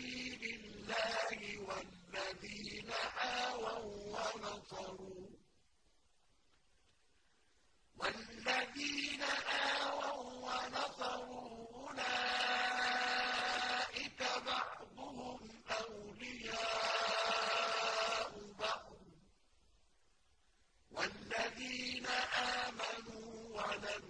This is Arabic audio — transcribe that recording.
سَبِيلِ اللَّهِ وَالَّذِينَ آوَوا وَّنَصَرُوا. وَالَّذِينَ آوَوا وَّنَصَرُوا أُولَٰئِكَ بَعْضُهُمْ أَوْلِيَاءُ بَعْضٍ ۚ. وَالَّذِينَ آمَنُوا وَلَمْ